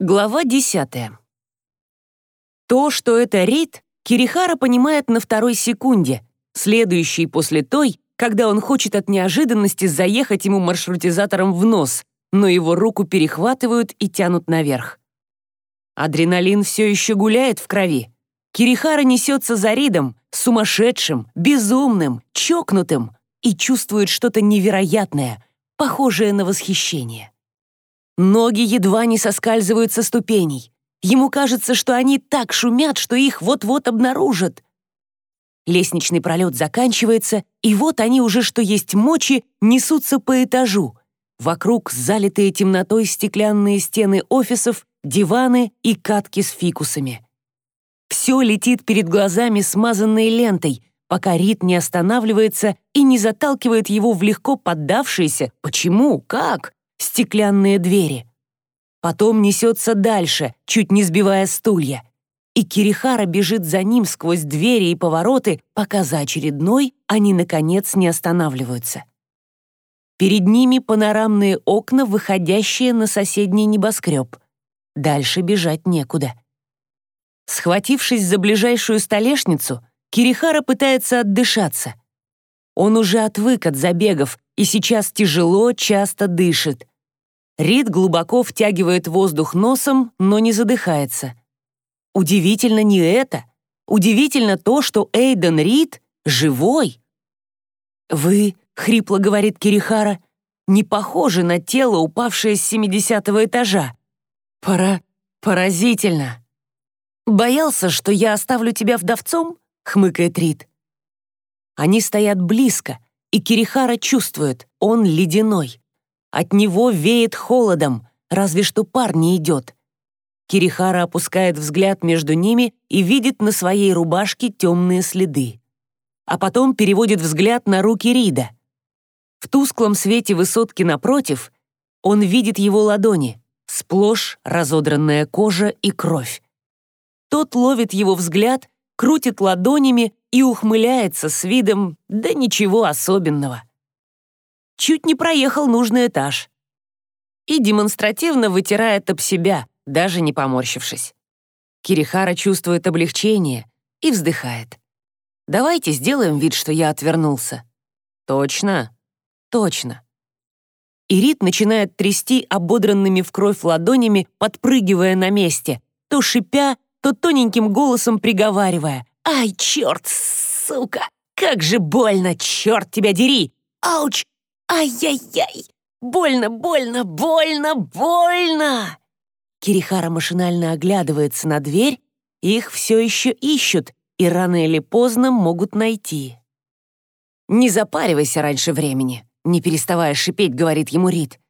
Глава 10. То, что это Рид, Кирихара понимает на второй секунде, следующей после той, когда он хочет от неожиданности заехать ему маршрутизатором в нос, но его руку перехватывают и тянут наверх. Адреналин все еще гуляет в крови. Кирихара несется за Ридом, сумасшедшим, безумным, чокнутым, и чувствует что-то невероятное, похожее на восхищение. Ноги едва не соскальзывают со ступеней. Ему кажется, что они так шумят, что их вот-вот обнаружат. Лестничный пролет заканчивается, и вот они уже, что есть мочи, несутся по этажу. Вокруг залитые темнотой стеклянные стены офисов, диваны и катки с фикусами. Все летит перед глазами смазанной лентой, пока Рит не останавливается и не заталкивает его в легко поддавшиеся «почему? Как?» Стеклянные двери. Потом несется дальше, чуть не сбивая стулья. И Кирихара бежит за ним сквозь двери и повороты, пока за очередной они, наконец, не останавливаются. Перед ними панорамные окна, выходящие на соседний небоскреб. Дальше бежать некуда. Схватившись за ближайшую столешницу, Кирихара пытается отдышаться. Он уже отвык от забегов и сейчас тяжело, часто дышит. Рид глубоко втягивает воздух носом, но не задыхается. Удивительно не это. Удивительно то, что Эйден Рид живой. «Вы», — хрипло говорит Кирихара, «не похожи на тело, упавшее с 70 этажа. Пора... поразительно». «Боялся, что я оставлю тебя вдовцом?» — хмыкает Рид. Они стоят близко, и Кирихара чувствует, он ледяной. От него веет холодом, разве что пар не идет. Кирихара опускает взгляд между ними и видит на своей рубашке темные следы. А потом переводит взгляд на руки Рида. В тусклом свете высотки напротив он видит его ладони, сплошь разодранная кожа и кровь. Тот ловит его взгляд, крутит ладонями и ухмыляется с видом «да ничего особенного» чуть не проехал нужный этаж. И демонстративно вытирает об себя, даже не поморщившись. Кирихара чувствует облегчение и вздыхает. «Давайте сделаем вид, что я отвернулся». «Точно?» «Точно». Ирит начинает трясти ободранными в кровь ладонями, подпрыгивая на месте, то шипя, то тоненьким голосом приговаривая. «Ай, черт, сука! Как же больно, черт тебя дери! Ауч! Ай-яй-яй! Больно, больно, больно, больно!» Кирихара машинально оглядывается на дверь, их все еще ищут и рано или поздно могут найти. «Не запаривайся раньше времени», — не переставая шипеть, говорит ему Рид.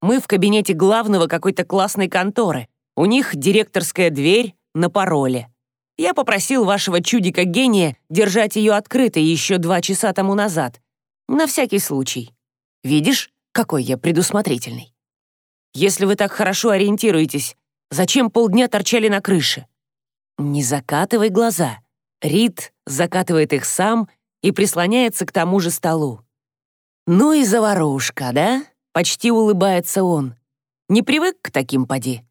«Мы в кабинете главного какой-то классной конторы. У них директорская дверь на пароле. Я попросил вашего чудика-гения держать ее открытой еще два часа тому назад. На всякий случай. Видишь, какой я предусмотрительный? Если вы так хорошо ориентируетесь, зачем полдня торчали на крыше? Не закатывай глаза. Рид закатывает их сам и прислоняется к тому же столу. «Ну и заварушка, да?» — почти улыбается он. «Не привык к таким поди?»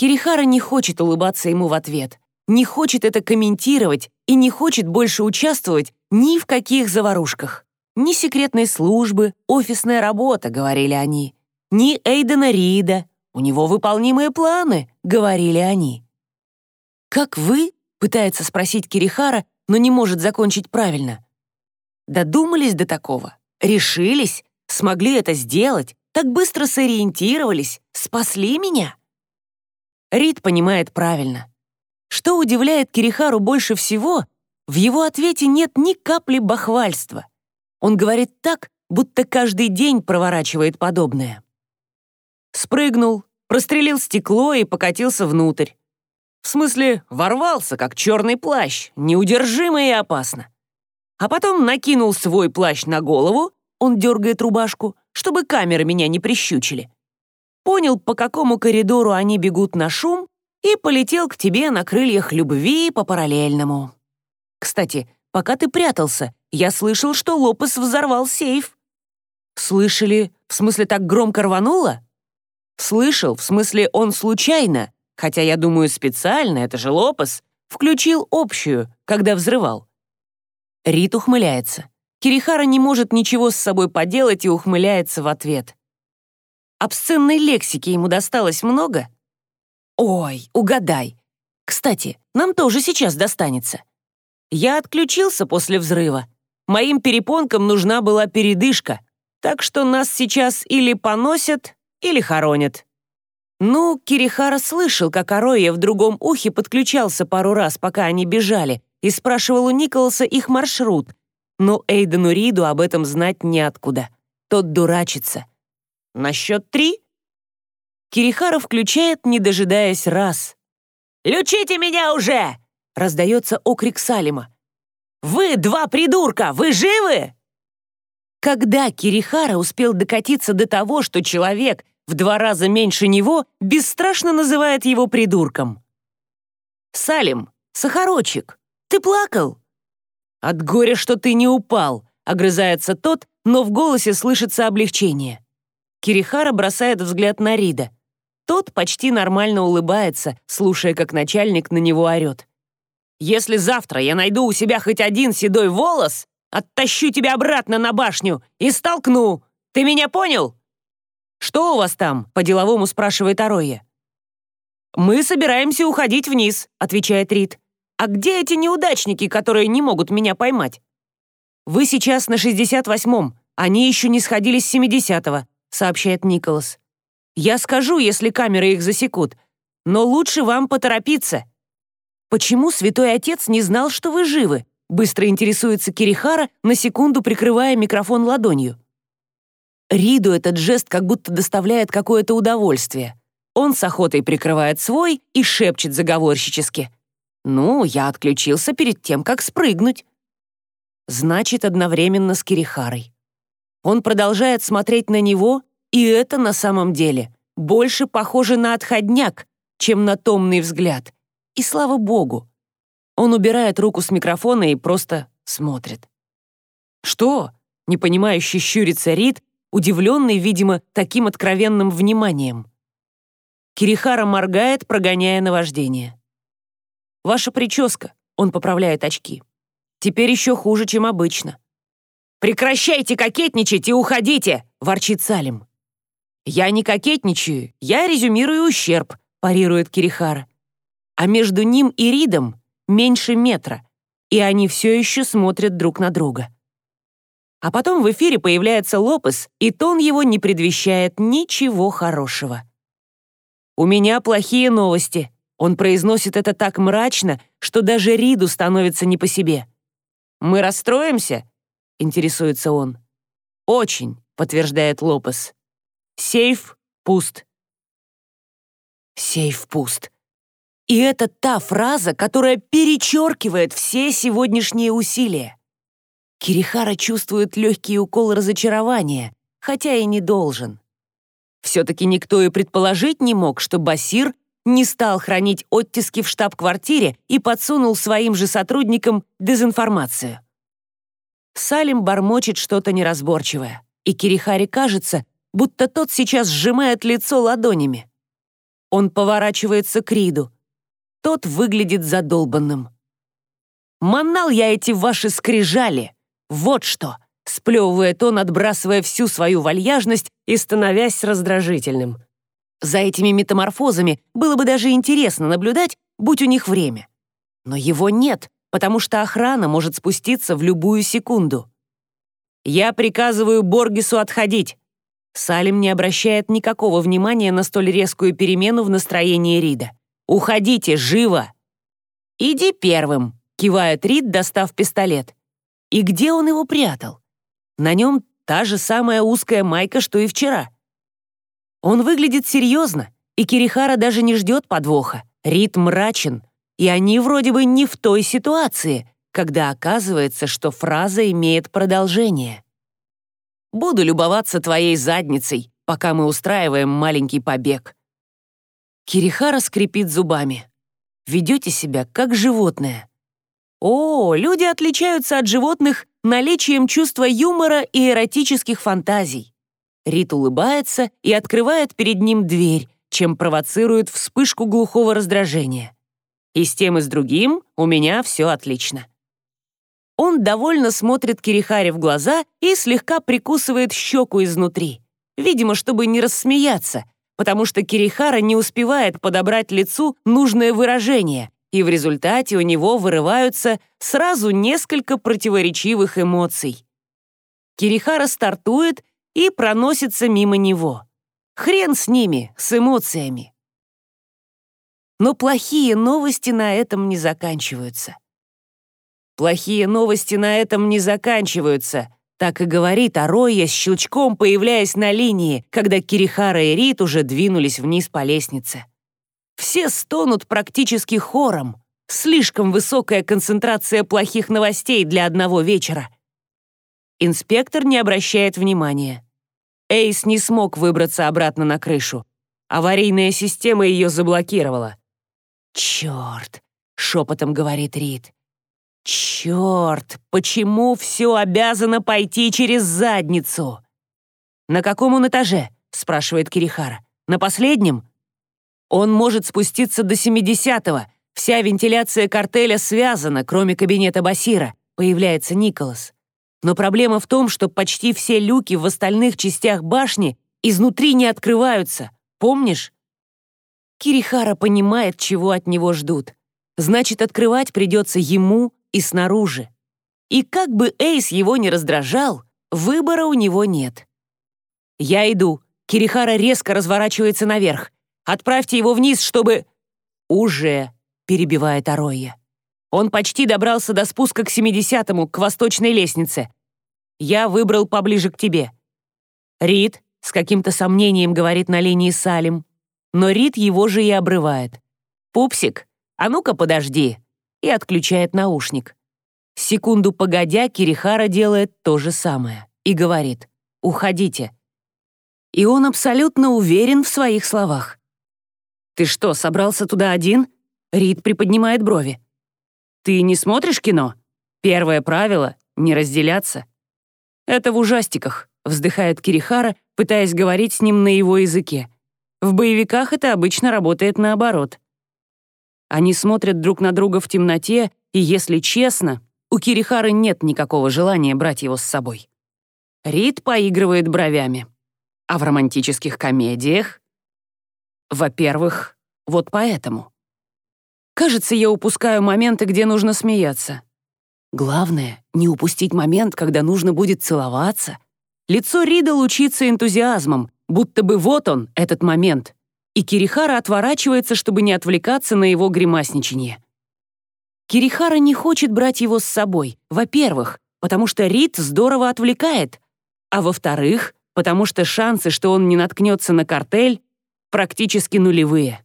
Кирихара не хочет улыбаться ему в ответ, не хочет это комментировать и не хочет больше участвовать ни в каких заварушках. Ни секретной службы, офисная работа, говорили они. Ни Эйдена Рида, у него выполнимые планы, говорили они. «Как вы?» — пытается спросить Кирихара, но не может закончить правильно. Додумались до такого, решились, смогли это сделать, так быстро сориентировались, спасли меня. Рид понимает правильно. Что удивляет Кирихару больше всего, в его ответе нет ни капли бахвальства. Он говорит так, будто каждый день проворачивает подобное. Спрыгнул, прострелил стекло и покатился внутрь. В смысле, ворвался, как черный плащ, неудержимо и опасно. А потом накинул свой плащ на голову, он дергает рубашку, чтобы камеры меня не прищучили. Понял, по какому коридору они бегут на шум, и полетел к тебе на крыльях любви по параллельному. Кстати, пока ты прятался, я слышал, что Лопес взорвал сейф». «Слышали? В смысле, так громко рвануло?» Слышал, в смысле он случайно, хотя я думаю специально, это же Лопес, включил общую, когда взрывал. Рит ухмыляется. Кирихара не может ничего с собой поделать и ухмыляется в ответ. Обсценной лексики ему досталось много? Ой, угадай. Кстати, нам тоже сейчас достанется. Я отключился после взрыва. Моим перепонкам нужна была передышка, так что нас сейчас или поносят, или хоронят. Ну, Кирихара слышал, как Ароя в другом ухе подключался пару раз, пока они бежали, и спрашивал у Николаса их маршрут. Но Эйдену Риду об этом знать неоткуда. Тот дурачится. На счет три? Кирихара включает, не дожидаясь раз. «Лючите меня уже!» — раздается окрик Салима. «Вы два придурка! Вы живы?» Когда Кирихара успел докатиться до того, что человек в два раза меньше него бесстрашно называет его придурком? «Салим, Сахарочек, ты плакал?» «От горя, что ты не упал», — огрызается тот, но в голосе слышится облегчение. Кирихара бросает взгляд на Рида. Тот почти нормально улыбается, слушая, как начальник на него орет. «Если завтра я найду у себя хоть один седой волос, оттащу тебя обратно на башню и столкну. Ты меня понял?» «Что у вас там?» — по-деловому спрашивает Ароя. «Мы собираемся уходить вниз», — отвечает Рид. «А где эти неудачники, которые не могут меня поймать?» «Вы сейчас на 68-м, они еще не сходили с 70-го», — сообщает Николас. Я скажу, если камеры их засекут, но лучше вам поторопиться. Почему святой отец не знал, что вы живы? Быстро интересуется Кирихара, на секунду прикрывая микрофон ладонью. Риду этот жест как будто доставляет какое-то удовольствие. Он с охотой прикрывает свой и шепчет заговорщически. «Ну, я отключился перед тем, как спрыгнуть». Значит, одновременно с Кирихарой. Он продолжает смотреть на него, и это на самом деле больше похоже на отходняк, чем на томный взгляд. И слава богу. Он убирает руку с микрофона и просто смотрит. «Что?» — непонимающе щурится Рид, удивленный, видимо, таким откровенным вниманием. Кирихара моргает, прогоняя наваждение. «Ваша прическа», — он поправляет очки. «Теперь еще хуже, чем обычно». «Прекращайте кокетничать и уходите!» — ворчит Салим. «Я не кокетничаю, я резюмирую ущерб», — парирует Кирихара. А между ним и Ридом меньше метра, и они все еще смотрят друг на друга. А потом в эфире появляется Лопес, и тон его не предвещает ничего хорошего. «У меня плохие новости», он произносит это так мрачно, что даже Риду становится не по себе. «Мы расстроимся?» — интересуется он. «Очень», — подтверждает Лопес. Сейф пуст. Сейф пуст. И это та фраза, которая перечеркивает все сегодняшние усилия. Кирихара чувствует легкий укол разочарования, хотя и не должен. Все-таки никто и предположить не мог, что Басир не стал хранить оттиски в штаб-квартире и подсунул своим же сотрудникам дезинформацию. Салим бормочет что-то неразборчивое, и Кирихаре кажется, будто тот сейчас сжимает лицо ладонями. Он поворачивается к Риду. Тот выглядит задолбанным. «Манал я эти ваши скрижали! Вот что!» сплевывает он, отбрасывая всю свою вальяжность и становясь раздражительным. За этими метаморфозами было бы даже интересно наблюдать, будь у них время. Но его нет, потому что охрана может спуститься в любую секунду. «Я приказываю Боргису отходить. Салим не обращает никакого внимания на столь резкую перемену в настроении Рида. «Уходите, живо!» «Иди первым», — кивает Рид, достав пистолет. И где он его прятал? На нем та же самая узкая майка, что и вчера. Он выглядит серьезно, и Кирихара даже не ждет подвоха. Рид мрачен, и они вроде бы не в той ситуации, когда оказывается, что фраза имеет продолжение. Буду любоваться твоей задницей, пока мы устраиваем маленький побег». Кирихара скрипит зубами. «Ведете себя как животное». О, люди отличаются от животных наличием чувства юмора и эротических фантазий. Рит улыбается и открывает перед ним дверь, чем провоцирует вспышку глухого раздражения. И с тем и с другим у меня все отлично. Он довольно смотрит Кирихаре в глаза и слегка прикусывает щеку изнутри. Видимо, чтобы не рассмеяться, потому что Кирихара не успевает подобрать лицу нужное выражение, и в результате у него вырываются сразу несколько противоречивых эмоций. Кирихара стартует и проносится мимо него. Хрен с ними, с эмоциями. Но плохие новости на этом не заканчиваются. Плохие новости на этом не заканчиваются, так и говорит Ароя с щелчком, появляясь на линии, когда Кирихара и Рит уже двинулись вниз по лестнице. Все стонут практически хором. Слишком высокая концентрация плохих новостей для одного вечера. Инспектор не обращает внимания. Эйс не смог выбраться обратно на крышу. Аварийная система ее заблокировала. «Черт!» — шепотом говорит Рид. «Черт! Почему все обязано пойти через задницу?» «На каком он этаже?» — спрашивает Кирихара. «На последнем?» Он может спуститься до 70-го. Вся вентиляция картеля связана, кроме кабинета Басира, появляется Николас. Но проблема в том, что почти все люки в остальных частях башни изнутри не открываются. Помнишь? Кирихара понимает, чего от него ждут. Значит, открывать придется ему и снаружи. И как бы Эйс его не раздражал, выбора у него нет. «Я иду». Кирихара резко разворачивается наверх. Отправьте его вниз, чтобы...» «Уже», — перебивает Ароя. «Он почти добрался до спуска к 70-му, к восточной лестнице. Я выбрал поближе к тебе». Рид с каким-то сомнением говорит на линии Салим, но Рид его же и обрывает. «Пупсик, а ну-ка подожди», и отключает наушник. Секунду погодя, Кирихара делает то же самое и говорит «Уходите». И он абсолютно уверен в своих словах. «Ты что, собрался туда один?» Рид приподнимает брови. «Ты не смотришь кино? Первое правило — не разделяться». «Это в ужастиках», — вздыхает Кирихара, пытаясь говорить с ним на его языке. В боевиках это обычно работает наоборот. Они смотрят друг на друга в темноте, и, если честно, у Кирихары нет никакого желания брать его с собой. Рид поигрывает бровями. А в романтических комедиях во-первых, вот поэтому. Кажется, я упускаю моменты, где нужно смеяться. Главное — не упустить момент, когда нужно будет целоваться. Лицо Рида лучится энтузиазмом, будто бы вот он, этот момент. И Кирихара отворачивается, чтобы не отвлекаться на его гримасничание. Кирихара не хочет брать его с собой, во-первых, потому что Рид здорово отвлекает, а во-вторых, потому что шансы, что он не наткнется на картель, практически нулевые.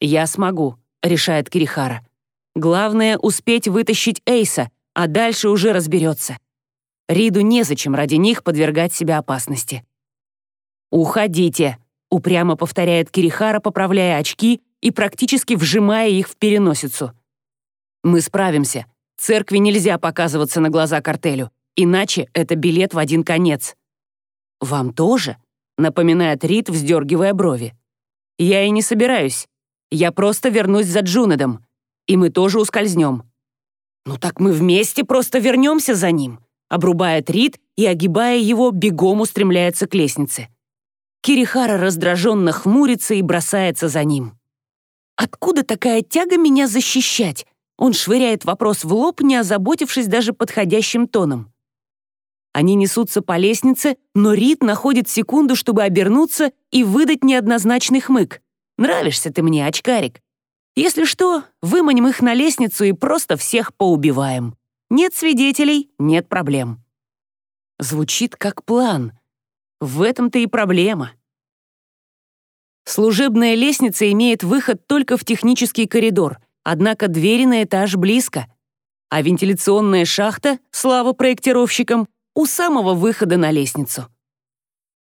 «Я смогу», — решает Кирихара. «Главное — успеть вытащить Эйса, а дальше уже разберется. Риду незачем ради них подвергать себя опасности». «Уходите», — упрямо повторяет Кирихара, поправляя очки и практически вжимая их в переносицу. «Мы справимся. Церкви нельзя показываться на глаза картелю, иначе это билет в один конец». «Вам тоже?» — напоминает Рид, вздергивая брови. Я и не собираюсь. Я просто вернусь за Джунедом, и мы тоже ускользнем». «Ну так мы вместе просто вернемся за ним», обрубает Рид и, огибая его, бегом устремляется к лестнице. Кирихара раздраженно хмурится и бросается за ним. «Откуда такая тяга меня защищать?» Он швыряет вопрос в лоб, не озаботившись даже подходящим тоном. Они несутся по лестнице, но Рид находит секунду, чтобы обернуться и выдать неоднозначный хмык. «Нравишься ты мне, очкарик. Если что, выманим их на лестницу и просто всех поубиваем. Нет свидетелей — нет проблем». Звучит как план. В этом-то и проблема. Служебная лестница имеет выход только в технический коридор, однако двери на этаж близко. А вентиляционная шахта, слава проектировщикам, у самого выхода на лестницу.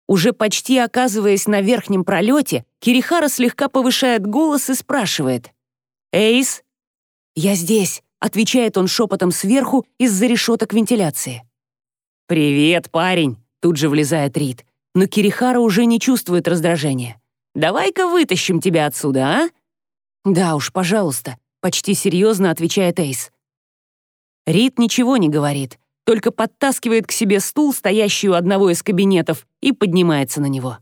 Уже почти оказываясь на верхнем пролете, Кирихара слегка повышает голос и спрашивает. «Эйс?» «Я здесь», — отвечает он шепотом сверху из-за решеток вентиляции. «Привет, парень», — тут же влезает Рид. но Кирихара уже не чувствует раздражения. «Давай-ка вытащим тебя отсюда, а?» «Да уж, пожалуйста», — почти серьезно отвечает Эйс. Рид ничего не говорит, только подтаскивает к себе стул, стоящий у одного из кабинетов, и поднимается на него.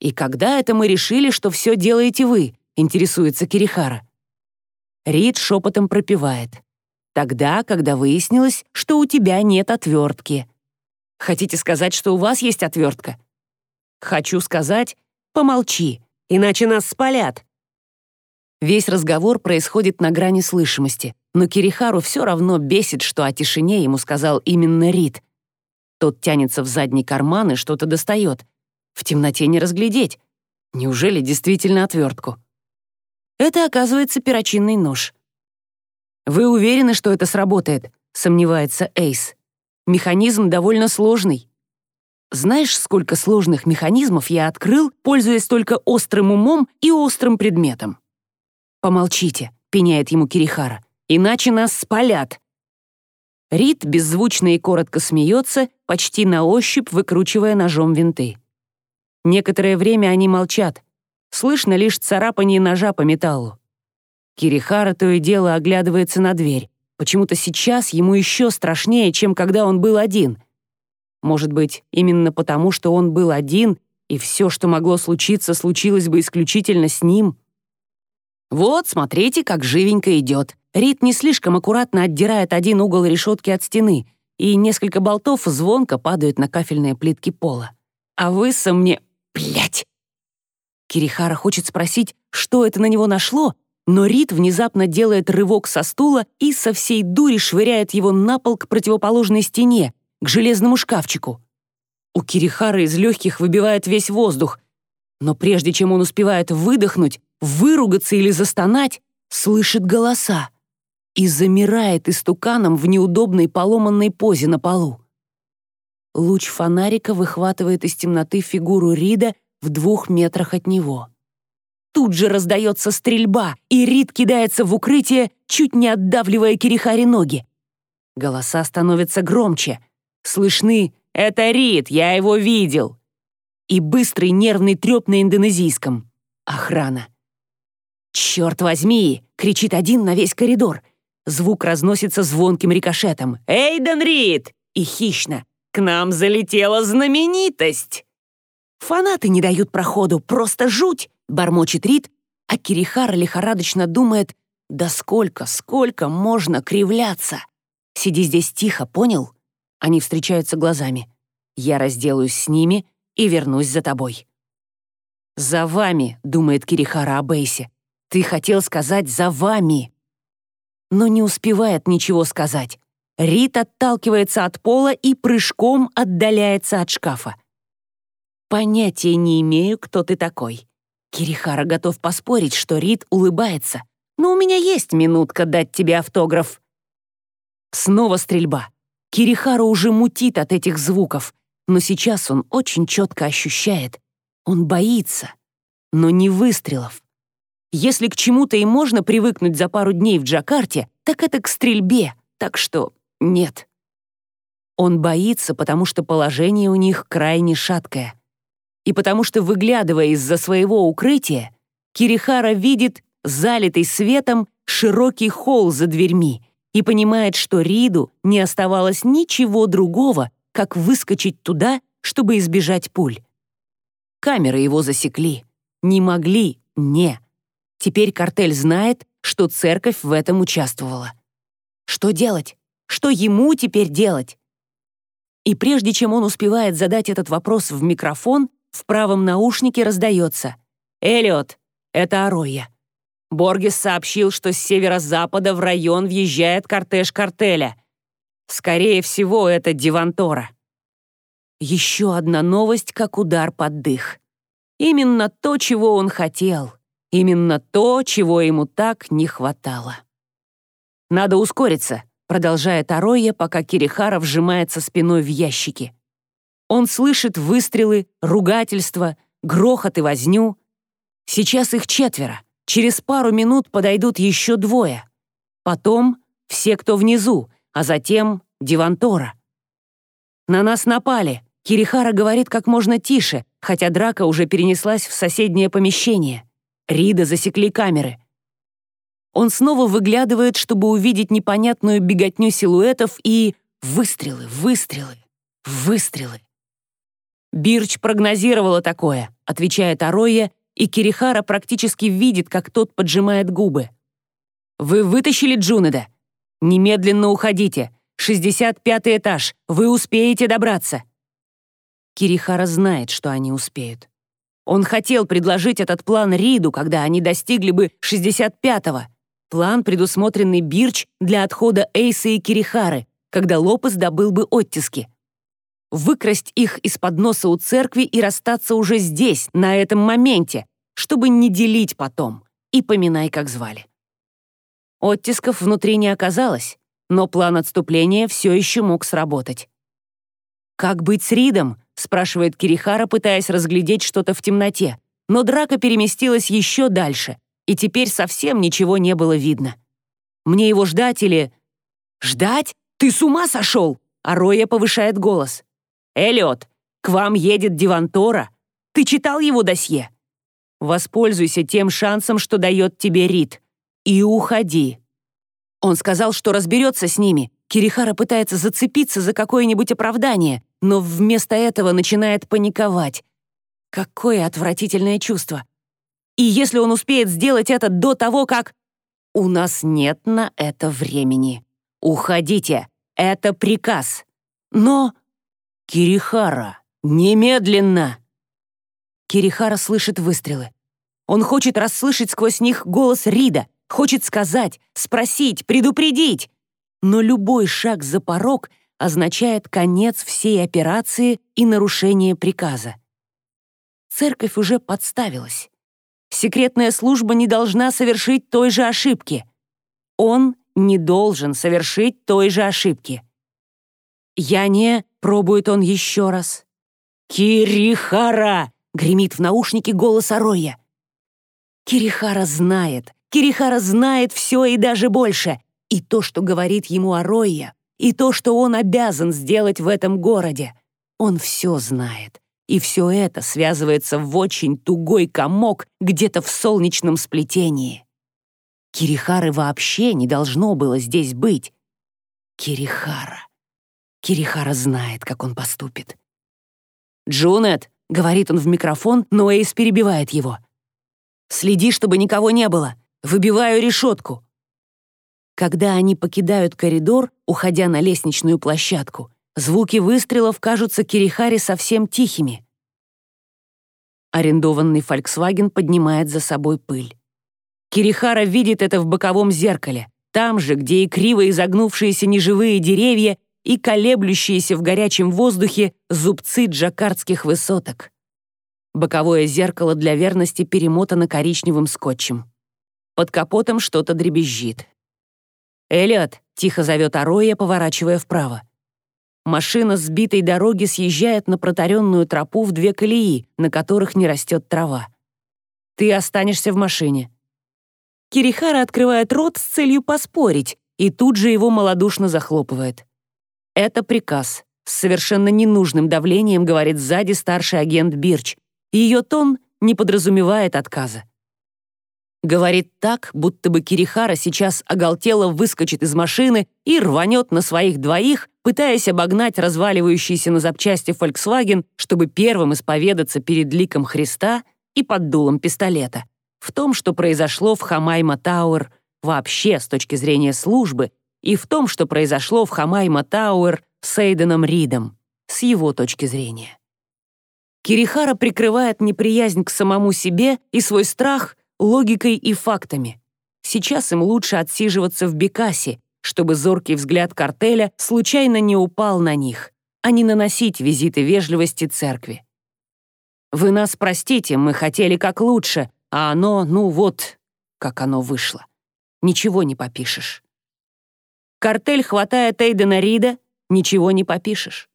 «И когда это мы решили, что все делаете вы?» — интересуется Кирихара. Рид шепотом пропевает. «Тогда, когда выяснилось, что у тебя нет отвертки». Хотите сказать, что у вас есть отвертка? Хочу сказать, помолчи, иначе нас спалят. Весь разговор происходит на грани слышимости, но Кирихару все равно бесит, что о тишине ему сказал именно Рид. Тот тянется в задний карман и что-то достает. В темноте не разглядеть. Неужели действительно отвертку? Это, оказывается, перочинный нож. «Вы уверены, что это сработает?» — сомневается Эйс. Механизм довольно сложный. Знаешь, сколько сложных механизмов я открыл, пользуясь только острым умом и острым предметом? Помолчите, пеняет ему Кирихара, иначе нас спалят. Рид беззвучно и коротко смеется, почти на ощупь выкручивая ножом винты. Некоторое время они молчат. Слышно лишь царапание ножа по металлу. Кирихара то и дело оглядывается на дверь. Почему-то сейчас ему еще страшнее, чем когда он был один. Может быть, именно потому, что он был один, и все, что могло случиться, случилось бы исключительно с ним? Вот, смотрите, как живенько идет. Рит не слишком аккуратно отдирает один угол решетки от стены, и несколько болтов звонко падают на кафельные плитки пола. А вы со мне... Блять! Кирихара хочет спросить, что это на него нашло, но Рид внезапно делает рывок со стула и со всей дури швыряет его на пол к противоположной стене, к железному шкафчику. У Кирихара из легких выбивает весь воздух, но прежде чем он успевает выдохнуть, выругаться или застонать, слышит голоса и замирает истуканом в неудобной поломанной позе на полу. Луч фонарика выхватывает из темноты фигуру Рида в двух метрах от него. Тут же раздается стрельба, и Рид кидается в укрытие, чуть не отдавливая Кирихари ноги. Голоса становятся громче. Слышны «Это Рид, я его видел!» И быстрый нервный треп на индонезийском. Охрана. «Черт возьми!» — кричит один на весь коридор. Звук разносится звонким рикошетом. «Эйден Рид!» И хищно. «К нам залетела знаменитость!» Фанаты не дают проходу, просто жуть. Бормочет Рид, а Кирихара лихорадочно думает, да сколько, сколько можно кривляться? Сиди здесь тихо, понял? Они встречаются глазами. Я разделаюсь с ними и вернусь за тобой. «За вами», — думает Кирихара о Бейсе. «Ты хотел сказать «за вами». Но не успевает ничего сказать. Рит отталкивается от пола и прыжком отдаляется от шкафа. «Понятия не имею, кто ты такой. Кирихара готов поспорить, что Рид улыбается. «Но у меня есть минутка дать тебе автограф». Снова стрельба. Кирихара уже мутит от этих звуков, но сейчас он очень четко ощущает. Он боится, но не выстрелов. Если к чему-то и можно привыкнуть за пару дней в Джакарте, так это к стрельбе, так что нет. Он боится, потому что положение у них крайне шаткое и потому что, выглядывая из-за своего укрытия, Кирихара видит залитый светом широкий холл за дверьми и понимает, что Риду не оставалось ничего другого, как выскочить туда, чтобы избежать пуль. Камеры его засекли. Не могли, не. Теперь картель знает, что церковь в этом участвовала. Что делать? Что ему теперь делать? И прежде чем он успевает задать этот вопрос в микрофон, в правом наушнике раздается. «Эллиот, это Ароя». Боргес сообщил, что с северо-запада в район въезжает кортеж картеля. Скорее всего, это Дивантора. Еще одна новость, как удар под дых. Именно то, чего он хотел. Именно то, чего ему так не хватало. «Надо ускориться», — продолжает Ароя, пока Кирихара вжимается спиной в ящики. Он слышит выстрелы, ругательства, грохот и возню. Сейчас их четверо. Через пару минут подойдут еще двое. Потом все, кто внизу, а затем Дивантора. «На нас напали», — Кирихара говорит как можно тише, хотя драка уже перенеслась в соседнее помещение. Рида засекли камеры. Он снова выглядывает, чтобы увидеть непонятную беготню силуэтов и... Выстрелы, выстрелы, выстрелы. Бирч прогнозировала такое, отвечает Ароя, и Кирихара практически видит, как тот поджимает губы. «Вы вытащили Джунеда? Немедленно уходите. 65 этаж. Вы успеете добраться». Кирихара знает, что они успеют. Он хотел предложить этот план Риду, когда они достигли бы 65-го. План, предусмотренный Бирч для отхода Эйса и Кирихары, когда Лопес добыл бы оттиски. Выкрасть их из-под носа у церкви и расстаться уже здесь, на этом моменте, чтобы не делить потом. И поминай, как звали. Оттисков внутри не оказалось, но план отступления все еще мог сработать. «Как быть с Ридом?» — спрашивает Кирихара, пытаясь разглядеть что-то в темноте. Но драка переместилась еще дальше, и теперь совсем ничего не было видно. Мне его ждать или... «Ждать? Ты с ума сошел?» А Роя повышает голос. «Эллиот, к вам едет Дивантора. Ты читал его досье? Воспользуйся тем шансом, что дает тебе Рид, и уходи». Он сказал, что разберется с ними. Кирихара пытается зацепиться за какое-нибудь оправдание, но вместо этого начинает паниковать. Какое отвратительное чувство. И если он успеет сделать это до того, как... У нас нет на это времени. Уходите. Это приказ. Но... Кирихара, немедленно! Кирихара слышит выстрелы. Он хочет расслышать сквозь них голос Рида, хочет сказать, спросить, предупредить. Но любой шаг за порог означает конец всей операции и нарушение приказа. Церковь уже подставилась. Секретная служба не должна совершить той же ошибки. Он не должен совершить той же ошибки. «Я не...» — пробует он еще раз. «Кирихара!» — гремит в наушнике голос Ароя. Кирихара знает, Кирихара знает все и даже больше. И то, что говорит ему Ароя, и то, что он обязан сделать в этом городе. Он все знает. И все это связывается в очень тугой комок где-то в солнечном сплетении. Кирихары вообще не должно было здесь быть. Кирихара. Кирихара знает, как он поступит. «Джунет!» — говорит он в микрофон, но Эйс перебивает его. «Следи, чтобы никого не было. Выбиваю решетку». Когда они покидают коридор, уходя на лестничную площадку, звуки выстрелов кажутся Кирихаре совсем тихими. Арендованный Volkswagen поднимает за собой пыль. Кирихара видит это в боковом зеркале, там же, где и криво изогнувшиеся неживые деревья и колеблющиеся в горячем воздухе зубцы джакардских высоток. Боковое зеркало для верности перемотано коричневым скотчем. Под капотом что-то дребезжит. «Эллиот!» — тихо зовет Ароя, поворачивая вправо. Машина с битой дороги съезжает на протаренную тропу в две колеи, на которых не растет трава. «Ты останешься в машине», Кирихара открывает рот с целью поспорить и тут же его малодушно захлопывает. Это приказ. С совершенно ненужным давлением говорит сзади старший агент Бирч. Ее тон не подразумевает отказа. Говорит так, будто бы Кирихара сейчас оголтело выскочит из машины и рванет на своих двоих, пытаясь обогнать разваливающийся на запчасти Volkswagen, чтобы первым исповедаться перед ликом Христа и под дулом пистолета в том, что произошло в Хамайма Тауэр вообще с точки зрения службы, и в том, что произошло в Хамайма Тауэр с Эйденом Ридом, с его точки зрения. Кирихара прикрывает неприязнь к самому себе и свой страх логикой и фактами. Сейчас им лучше отсиживаться в Бекасе, чтобы зоркий взгляд картеля случайно не упал на них, а не наносить визиты вежливости церкви. «Вы нас простите, мы хотели как лучше», а оно, ну вот, как оно вышло. Ничего не попишешь. Картель хватает Эйдена Рида, ничего не попишешь.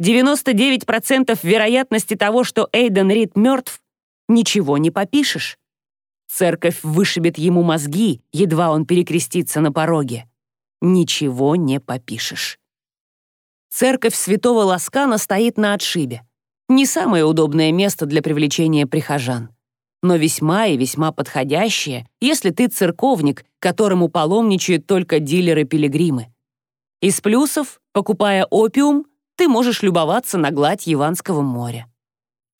99% вероятности того, что Эйден Рид мертв, ничего не попишешь. Церковь вышибет ему мозги, едва он перекрестится на пороге. Ничего не попишешь. церковь святого Ласкана стоит на отшибе. Не самое удобное место для привлечения прихожан. Но весьма и весьма подходящее, если ты церковник, которому паломничают только дилеры-пилигримы. Из плюсов, покупая опиум, ты можешь любоваться на гладь Яванского моря.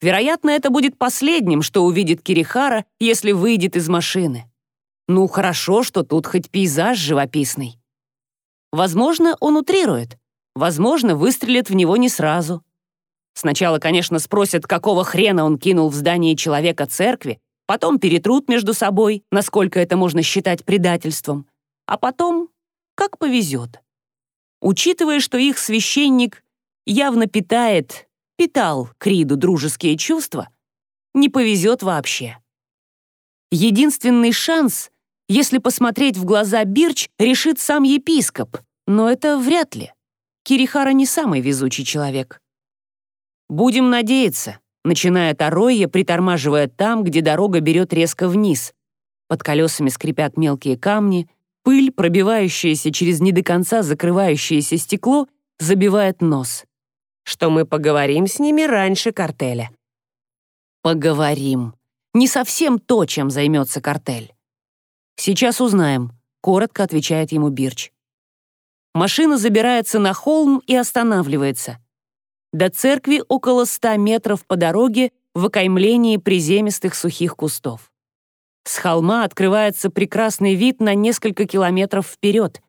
Вероятно, это будет последним, что увидит Кирихара, если выйдет из машины. Ну, хорошо, что тут хоть пейзаж живописный. Возможно, он утрирует. Возможно, выстрелит в него не сразу. Сначала, конечно, спросят, какого хрена он кинул в здание человека церкви, потом перетрут между собой, насколько это можно считать предательством, а потом как повезет. Учитывая, что их священник явно питает питал Криду дружеские чувства, не повезет вообще. Единственный шанс, если посмотреть в глаза Бирч, решит сам епископ, но это вряд ли. Кирихара не самый везучий человек. «Будем надеяться», — начинает Аройя, притормаживая там, где дорога берет резко вниз. Под колесами скрипят мелкие камни, пыль, пробивающаяся через не до конца закрывающееся стекло, забивает нос что мы поговорим с ними раньше картеля. Поговорим. Не совсем то, чем займется картель. Сейчас узнаем, коротко отвечает ему Бирч. Машина забирается на холм и останавливается. До церкви около ста метров по дороге в окаймлении приземистых сухих кустов. С холма открывается прекрасный вид на несколько километров вперед.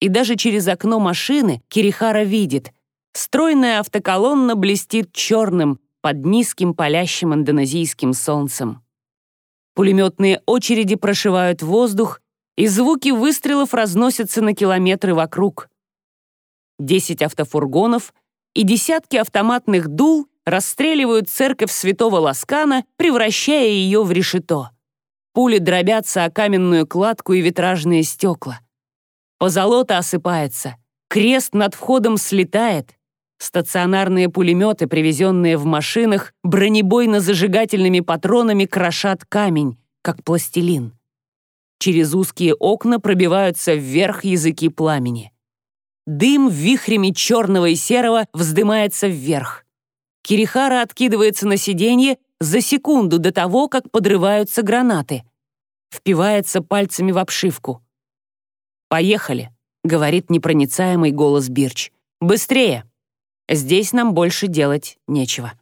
И даже через окно машины Кирихара видит — Стройная автоколонна блестит черным под низким палящим индонезийским солнцем. Пулеметные очереди прошивают воздух, и звуки выстрелов разносятся на километры вокруг. Десять автофургонов и десятки автоматных дул расстреливают церковь святого Ласкана, превращая ее в решето. Пули дробятся о каменную кладку и витражные стекла. Позолота осыпается, крест над входом слетает, Стационарные пулеметы, привезенные в машинах, бронебойно-зажигательными патронами крошат камень, как пластилин. Через узкие окна пробиваются вверх языки пламени. Дым вихрями черного и серого вздымается вверх. Кирихара откидывается на сиденье за секунду до того, как подрываются гранаты. Впивается пальцами в обшивку. «Поехали», — говорит непроницаемый голос Бирч. «Быстрее!» Здесь нам больше делать нечего.